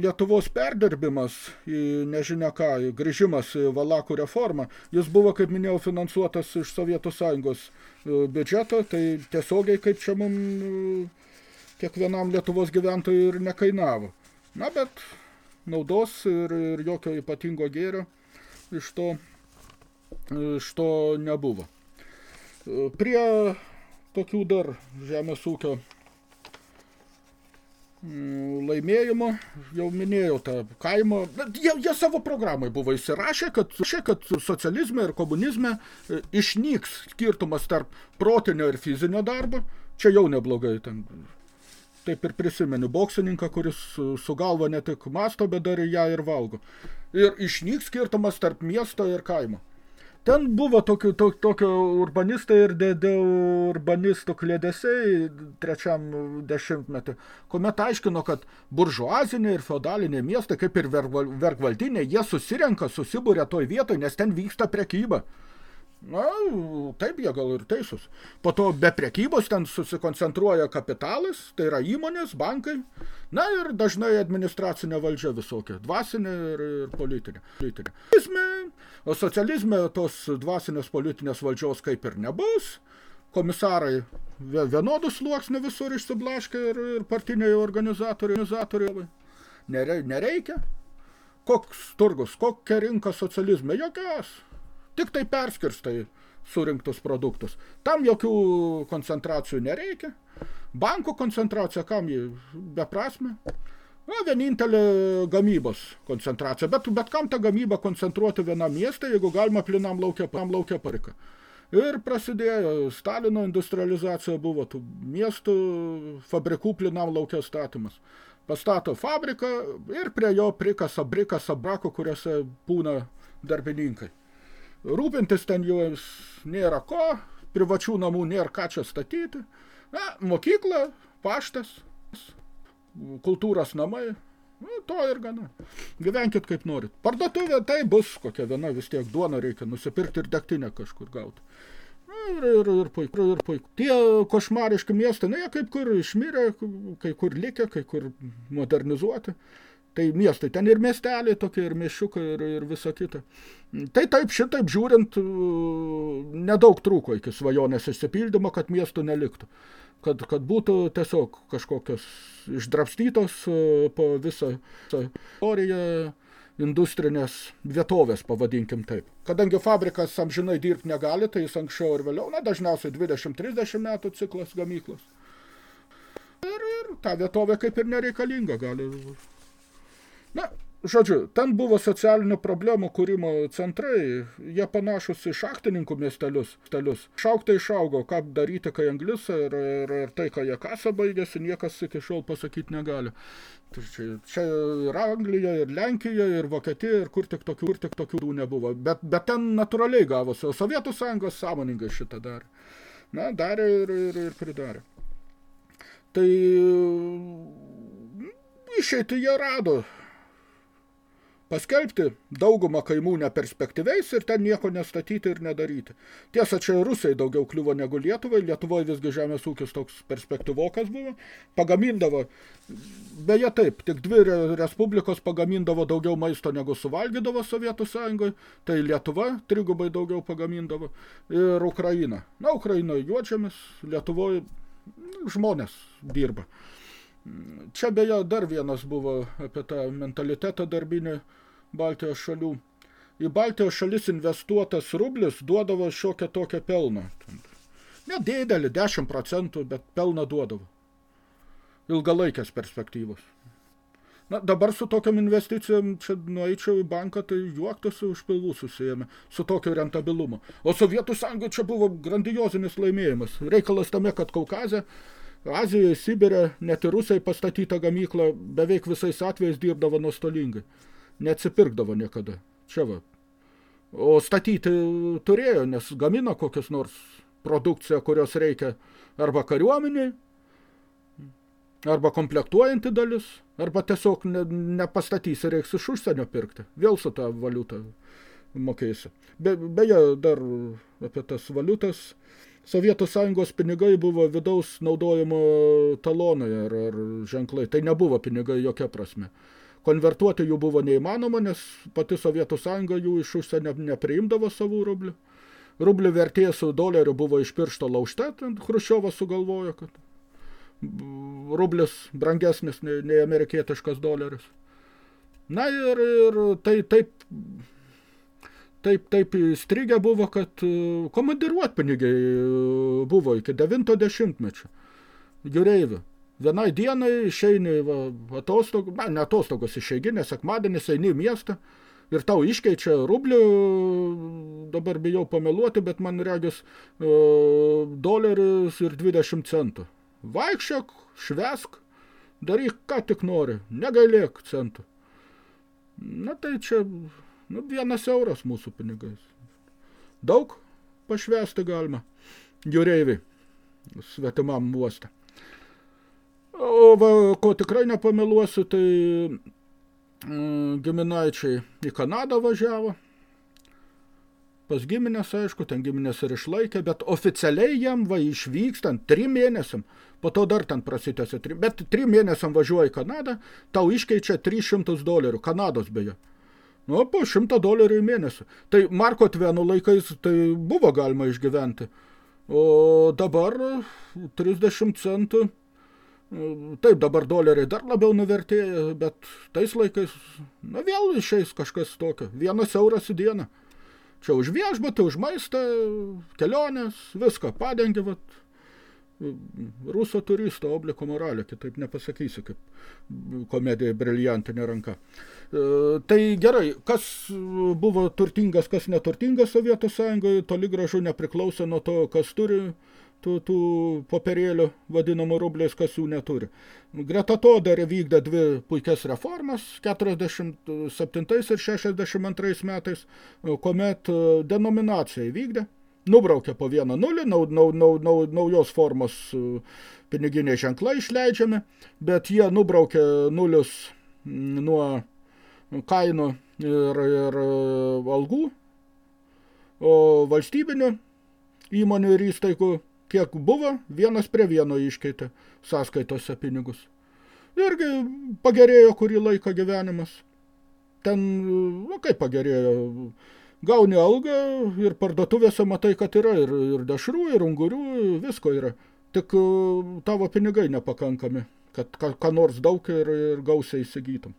Lietuvos perdirbimas į nežinia ką, į grįžimas į Valakų reformą, jis buvo, kaip minėjau, finansuotas iš Sovietų Sąjungos e, biudžeto, tai tiesiogiai kaip čia mum e, kiekvienam Lietuvos gyventojui ir nekainavo. Na, bet naudos ir, ir jokio ypatingo gėrio iš to, iš to nebuvo. Prie tokių dar žemės ūkio laimėjimo, jau minėjau tą kaimo, jie, jie savo programai buvo įsirašę, kad, kad socializme ir komunizme e, išnyks skirtumas tarp protinio ir fizinio darbo, čia jau neblogai ten. Taip ir prisimenu boksininką, kuris su galva ne tik masto, bet dar ją ir valgo. Ir išnyks skirtumas tarp miesto ir kaimo. Ten buvo tokių, to, tokio urbanistai ir dėl urbanistų klėdesiai trečiam dešimtmetį, kuomet aiškino, kad buržuaziniai ir feodaliniai miestai, kaip ir vergvaldiniai, jie susirenka, susibūrė toj vietoj, nes ten vyksta prekyba. Na, taip jie gal ir teisus. Po to be prekybos ten susikoncentruoja kapitalas, tai yra įmonės, bankai, na ir dažnai administracinė valdžia visokia, dvasinė ir, ir politinė. politinė. O socializme tos dvasinės politinės valdžios kaip ir nebus, komisarai vienodų sluoksnių visur išsiblaškė ir, ir partiniai organizatoriai, organizatoriai nereikia. Koks turgus, kokia rinka socializme? Jokios tik tai perskirstai surinktus produktus. Tam jokių koncentracijų nereikia. Bankų koncentracija, kam jį beprasme? Na, vienintelė gamybos koncentracija. Bet, bet kam tą gamybą koncentruoti vienam miestą, jeigu galima plinam laukia, plinam laukia parika. Ir prasidėjo Stalino industrializacija buvo tų miestų fabrikų plinam laukia statymas. Pastato fabriką ir prie jo prikasa brikasa brako, kuriuose būna darbininkai rūpintis ten juos nėra ko, privačių namų nėra ką čia statyti. Na, mokykla, paštas, kultūros namai, nu, to ir gana. Gyvenkit kaip norit. Parduotuvė tai bus kokia viena, vis tiek duona reikia nusipirkti ir degtinę kažkur gauti. Ir, ir, ir puiku, ir puiku. Tie košmariški miestai, na, jie kaip kur išmirė, kai kur likę, kai kur modernizuoti. Tai miestai, ten ir miesteliai tokie, ir mišiukai, ir, ir visa kita. Tai taip, šitaip žiūrint, nedaug trūko iki svajonės išsipildymo, kad miestų neliktų. Kad, kad būtų tiesiog kažkokios išdrapstytos po visą istoriją industrinės vietovės, pavadinkim taip. Kadangi fabrikas amžinai dirbti negali, tai jis anksčiau ir vėliau, na, dažniausiai 20-30 metų ciklas gamyklos. Ir, ir ta vietovė kaip ir nereikalinga, gali Na, žodžiu, ten buvo socialinių problemų kūrimo centrai, jie panašus į šachtininkų miestelius. Stelius. Šauktai išaugo, ką daryti, kai anglis ir, ir, ir tai, ką jie kasa baigėsi, niekas iki šiol pasakyti negali. Tai čia, čia ir Anglija, ir Lenkija, ir Vokietija, ir kur tik tokių, kur tik tokių nebuvo. Bet, bet ten natūraliai gavosi, o Sovietų sąjungos sąmoningai šitą darė. Na, darė ir, ir, ir pridarė. Tai išeitį jie rado paskelbti daugumą kaimų neperspektyviais ir ten nieko nestatyti ir nedaryti. Tiesa, čia Rusai daugiau kliuvo negu Lietuvai, Lietuvoje visgi žemės ūkis toks perspektyvokas buvo, pagamindavo, beje taip, tik dvi respublikos pagamindavo daugiau maisto negu suvalgydavo Sovietų sąjungoje, tai Lietuva trigubai daugiau pagamindavo ir Ukraina. Na, Ukrainoje juodžiamis, Lietuvoje žmonės dirba. Čia beje dar vienas buvo apie tą mentalitetą darbinį Baltijos šalių. Į Baltijos šalis investuotas rublis duodavo šiokią tokią pelną. Nedėdelį, 10 procentų, bet pelną duodavo. Ilgalaikės perspektyvos. Na, dabar su tokiam investicijom, čia nueičiau į banką, tai juoktasi už pilvų susijėmė, su tokiu rentabilumu. O Sovietų sąjunga čia buvo grandiozinis laimėjimas. Reikalas tame, kad Kaukazė Azijoje, Sibirė, net ir Rusai pastatyta gamykla beveik visais atvejais dirbdavo nuostolingai. Neatsipirkdavo niekada. Čia va. O statyti turėjo, nes gamina kokias nors produkciją, kurios reikia arba kariuomeniai, arba komplektuojanti dalis, arba tiesiog ne, nepastatysi, reiks iš užsienio pirkti. Vėl su tą valiutą mokėsi. Be, beje, dar apie tas valiutas Sovietų sąjungos pinigai buvo vidaus naudojimo talonai ar, ar ženklai. Tai nebuvo pinigai jokia prasme. Konvertuoti jų buvo neįmanoma, nes pati Sovietų sąjunga jų iš užsienio nepriimdavo savų rublių. Rublių vertė su doleriu buvo iš piršto laužta, Chruščiovas sugalvojo, kad rublis brangesnis nei, nei amerikietiškas doleris. Na ir, ir tai taip taip, taip įstrigę buvo, kad e, komandiruotpinigiai e, buvo iki 90-mečio. Jūreivių. Vienai dienai išeini va, atostogų, na, ne atostogos išeiginė, sekmadienis eini į miestą ir tau iškeičia rublių, dabar bijau pameluoti, bet man regis e, doleris ir 20 centų. Vaikščiok, švesk, daryk ką tik nori, negailėk centų. Na tai čia nu, vienas euras mūsų pinigais. Daug pašvesti galima jūreiviai svetimam uostą. O va, ko tikrai nepameluosiu, tai mm, giminaičiai į Kanadą važiavo. Pas giminės, aišku, ten giminės ir išlaikė, bet oficialiai jam va išvykstant trim mėnesiam, po to dar ten prasitęsia, tri, bet trim mėnesiam važiuoja į Kanadą, tau iškeičia 300 dolerių, Kanados beje. Nu, po 100 dolerių į mėnesį. Tai Marko Tveno laikais tai buvo galima išgyventi. O dabar 30 centų Taip, dabar doleriai dar labiau nuvertėja, bet tais laikais, na vėl išeis kažkas tokio. Vienas euras į dieną. Čia už viešbutį, už maistą, kelionės, viską padengi, vat, ruso turisto obliko moralė, kitaip nepasakysi, kaip komedija briljantinė ranka. E, tai gerai, kas buvo turtingas, kas neturtingas Sovietų sąjungoje, toli gražu nepriklausė nuo to, kas turi tų, tų popierėlių vadinamų rubliais, kas jų neturi. Greta to dar vykdė dvi puikias reformas 47 ir 62 metais, kuomet denominaciją įvykdė, nubraukė po vieną nulį, nau, nau, nau, nau, naujos formos e, piniginiai ženklai išleidžiami, bet jie nubraukė nulius nuo kainų ir, ir e, algų, o valstybinių įmonių ir įstaigų kiek buvo, vienas prie vieno iškeitė sąskaitose pinigus. Irgi pagerėjo kurį laiką gyvenimas. Ten, nu kaip pagerėjo, gauni algą ir parduotuvėse matai, kad yra ir, ir dešrų, ir ungurių, visko yra. Tik e, tavo pinigai nepakankami, kad ką, ką nors daug ir, ir gausiai įsigytum.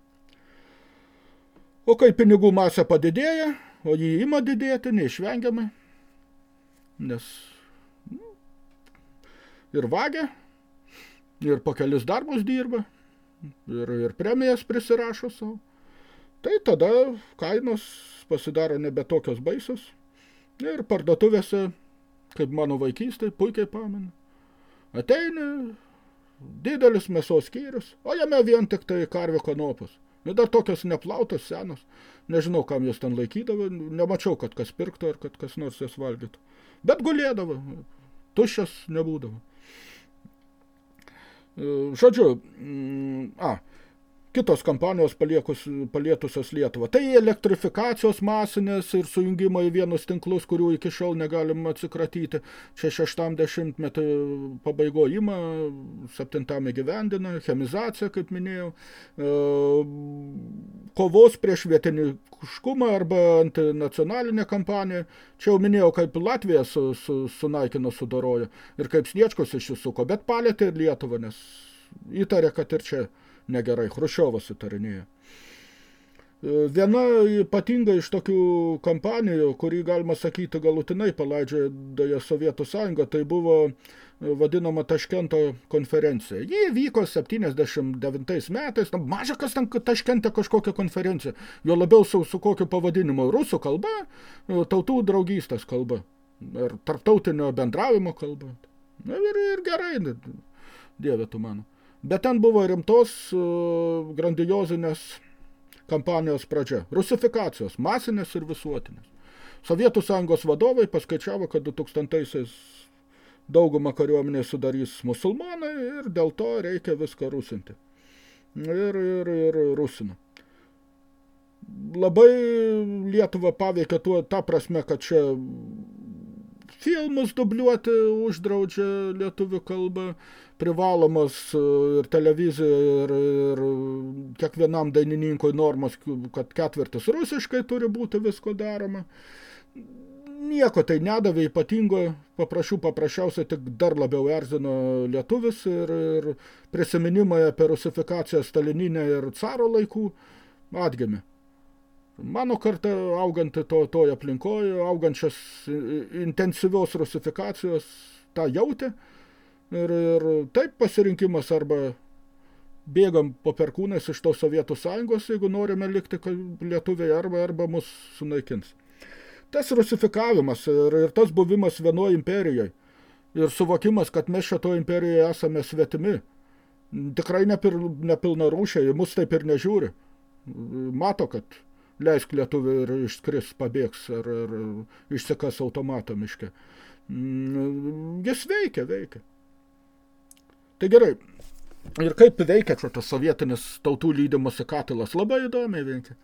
O kai pinigų masė padidėja, o jį ima didėti neišvengiamai, nes ir vagia, ir po kelis darbus dirba, ir, ir premijas prisirašo savo. Tai tada kainos pasidaro nebe tokios baisos. Ir parduotuvėse, kaip mano vaikystė, puikiai pamenu. Ateini, didelis mėsos skyrius, o jame vien tik tai karvių kanopus. Ir dar tokios neplautos, senos. Nežinau, kam jas ten laikydavo, nemačiau, kad kas pirktų ar kad kas nors jas valgytų. Bet gulėdavo, tuščias nebūdavo. Žodžiu, mm, a, kitos kampanijos paliekus, palietusios Lietuvą. Tai elektrifikacijos masinės ir sujungimo į vienus tinklus, kurių iki šiol negalim atsikratyti. Čia šeštam dešimtmetį pabaigo ima, septintame gyvendina, chemizacija, kaip minėjau, e, kovos prieš vietiniškumą arba antinacionalinė kampanija. Čia jau minėjau, kaip Latvija su, su, sunaikino sudorojo ir kaip Sniečkus išsisuko, bet palėtė ir Lietuvą, nes įtarė, kad ir čia negerai. Hruščiovas įtarinėja. E, viena ypatinga iš tokių kampanijų, kurį galima sakyti galutinai palaidžioja Sovietų sąjungą, tai buvo e, vadinama Taškento konferencija. Ji vyko 79 metais, na, maža kas ten Taškente kažkokia konferencija, jo labiau su, su kokiu pavadinimu rusų kalba, e, tautų draugystės kalba ir tarptautinio bendravimo kalba. Na ir, ir gerai, dieve tu mano. Bet ten buvo rimtos uh, grandiozinės kampanijos pradžia. Rusifikacijos, masinės ir visuotinės. Sovietų sąjungos vadovai paskaičiavo, kad 2000-aisiais daugumą kariuomenė sudarys musulmonai ir dėl to reikia viską rusinti. Ir, ir, ir rusina. Labai Lietuva paveikia tuo, tą prasme, kad čia filmus dubliuoti uždraudžia lietuvių kalbą, privalomos e, ir televizija, ir, ir kiekvienam dainininkui normos, kad ketvirtis rusiškai turi būti visko daroma. Nieko tai nedavė ypatingo, paprašiau paprasčiausiai tik dar labiau erzino lietuvis ir, ir prisiminimai apie rusifikaciją stalininę ir caro laikų atgimė. Mano karta auganti to, toje aplinkoje, augančias intensyvios rusifikacijos, tą jautė, Ir, ir taip pasirinkimas arba bėgam po perkūnais iš tos Sovietų sąjungos, jeigu norime likti lietuviai, arba, arba mus sunaikins. Tas rusifikavimas ir, ir tas buvimas vienoje imperijoje ir suvokimas, kad mes šito imperijoje esame svetimi, tikrai nepir, nepilna rūšiai, mus taip ir nežiūri. Mato, kad leisk lietuvį ir išskris, pabėgs ar, ar išsikas automato miške. Mm, jis veikia, veikia. Tai gerai. Ir kaip veikia čia tas sovietinis tautų lydimas katilas? Labai įdomiai veikia.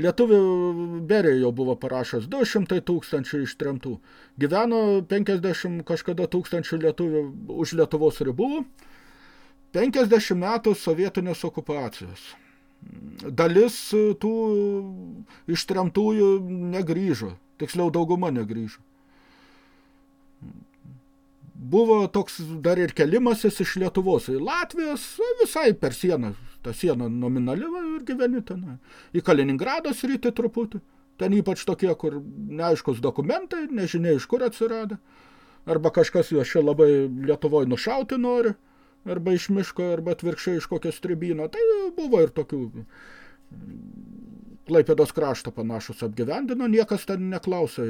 Lietuvių Berė jau buvo parašęs 200 tūkstančių ištremtų. Gyveno 50 kažkada tūkstančių lietuvių už Lietuvos ribų. 50 metų sovietinės okupacijos dalis tų ištremtųjų negrįžo, tiksliau dauguma negrįžo. Buvo toks dar ir kelimasis iš Lietuvos į Latvijos, visai per sieną, ta siena nominali ir gyveni ten. Į Kaliningrado sritį truputį, ten ypač tokie, kur neaiškus dokumentai, nežinia iš kur atsirado, arba kažkas juos čia labai Lietuvoje nušauti nori – arba iš miško, arba atvirkščiai iš kokio stribino. Tai buvo ir tokių Klaipėdos krašto panašus apgyvendino, niekas ten neklausė,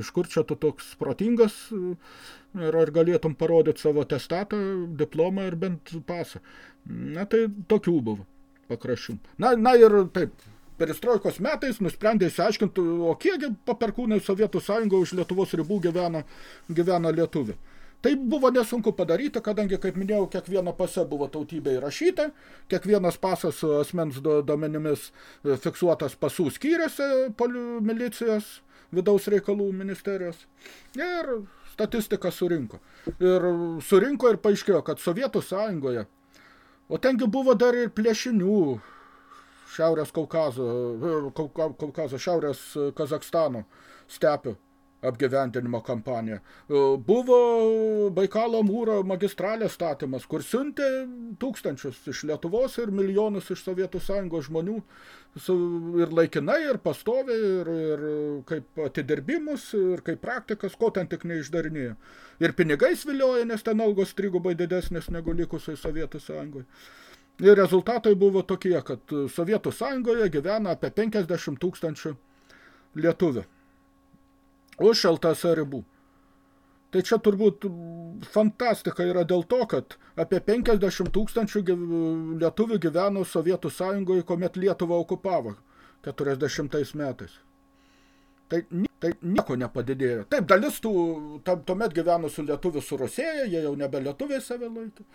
iš kur čia tu toks protingas ir ar galėtum parodyti savo testatą, diplomą ir bent pasą. Na tai tokių buvo pakraščių. Na, na ir taip, perestroikos metais nusprendė įsiaiškinti, o kiekgi paperkūnai Sovietų sąjungo už Lietuvos ribų gyvena, gyvena lietuvių. Tai buvo nesunku padaryti, kadangi, kaip minėjau, kiekviena pase buvo tautybė įrašyta, kiekvienas pasas asmens duomenimis e, fiksuotas pasų skyrėse milicijos vidaus reikalų ministerijos. Ir statistika surinko. Ir surinko ir paaiškėjo, kad Sovietų sąjungoje, o tengi buvo dar ir plėšinių Šiaurės Kaukazo, e, Kaukazo, Šiaurės Kazakstano stepių apgyvendinimo kampanija. E, buvo Baikalo mūro magistralės statymas, kur siuntė tūkstančius iš Lietuvos ir milijonus iš Sovietų Sąjungos žmonių ir laikinai, ir pastoviai, ir, ir kaip atidirbimus, ir kaip praktikas, ko ten tik neišdarinėjo. Ir pinigais vilioja, nes ten algos trigubai didesnės negu likusiai Sovietų Sąjungoje. Ir rezultatai buvo tokie, kad Sovietų Sąjungoje gyvena apie 50 tūkstančių lietuvių už LTS ribų. Tai čia turbūt fantastika yra dėl to, kad apie 50 tūkstančių lietuvių gyveno Sovietų sąjungoje, kuomet Lietuvą okupavo 40 metais. Tai, tai nieko nepadidėjo. Taip, dalis tų tam, tuomet gyvenusių lietuvių surusėja, jie jau nebe lietuviai save laikė.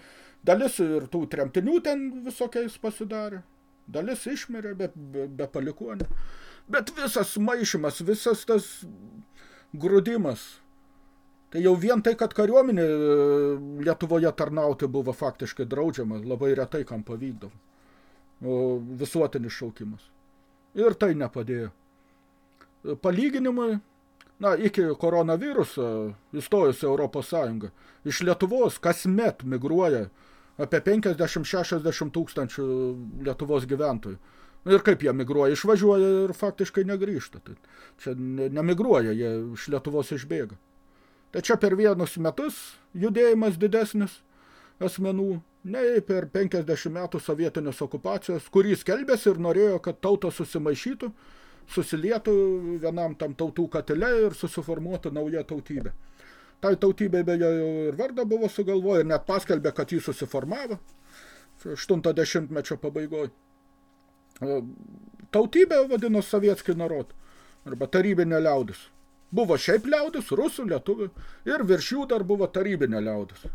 Dalis ir tų tremtinių ten visokiais pasidarė. Dalis išmirė be, be, be palikuonė. Bet visas maišymas, visas tas grūdimas. Tai jau vien tai, kad kariuomenė e, Lietuvoje tarnauti buvo faktiškai draudžiama, labai retai kam pavykdavo. O visuotinis šaukimas. Ir tai nepadėjo. Palyginimui, na, iki koronaviruso įstojus Europos Sąjungą, iš Lietuvos kasmet migruoja apie 50-60 tūkstančių Lietuvos gyventojų. Ir kaip jie migruoja, išvažiuoja ir faktiškai negrįžta. Tai čia nemigruoja, jie iš Lietuvos išbėga. Tai čia per vienus metus judėjimas didesnis asmenų, nei per 50 metų sovietinės okupacijos, kurį skelbėsi ir norėjo, kad tauta susimaišytų, susilietų vienam tam tautų katile ir susiformuotų nauja tautybė. Tai tautybė beje ir vardą buvo sugalvoję net paskelbė, kad jį susiformavo 80-mečio pabaigoje. Tautybė vadino sovietskį narod, arba tarybinė liaudis. Buvo šiaip liaudis, rusų, lietuvių, ir virš jų dar buvo tarybinė liaudis.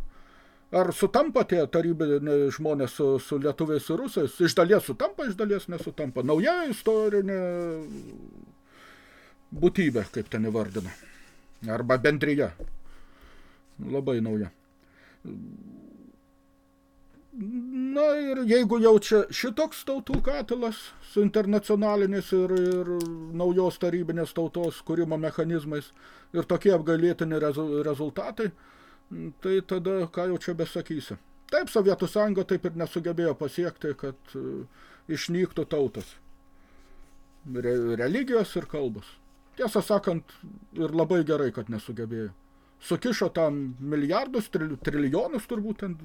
Ar sutampa tie tarybiniai žmonės su, su lietuviais ir rusais? Iš dalies sutampa, iš dalies nesutampa. Nauja istorinė būtybė, kaip ten įvardina. Arba bendryje. Labai nauja. Na ir jeigu jau čia šitoks tautų katilas su internacionalinis ir, ir naujos tarybinės tautos kūrimo mechanizmais ir tokie apgailėtini rezultatai, tai tada ką jau čia besakysi. Taip, Sovietų sąjunga taip ir nesugebėjo pasiekti, kad e, išnyktų tautas. Re, religijos ir kalbos. Tiesą sakant, ir labai gerai, kad nesugebėjo. Sukišo tam milijardus, tri, trilijonus turbūt, ten,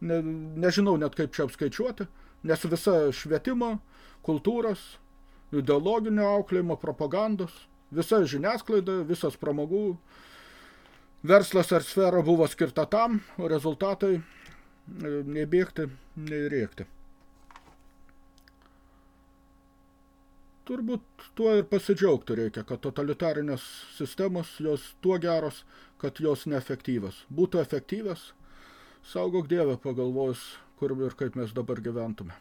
ne, nežinau net kaip čia apskaičiuoti, nes visa švietimo, kultūros, ideologinio auklėjimo, propagandos, visa žiniasklaida, visas pramogų, verslas ar sfera buvo skirta tam, o rezultatai e, nei bėgti, nei rėkti. Turbūt tuo ir pasidžiaugti reikia, kad totalitarinės sistemos jos tuo geros, kad jos neefektyvas. Būtų efektyvas, saugok Dievę pagalvojus, kur ir kaip mes dabar gyventume.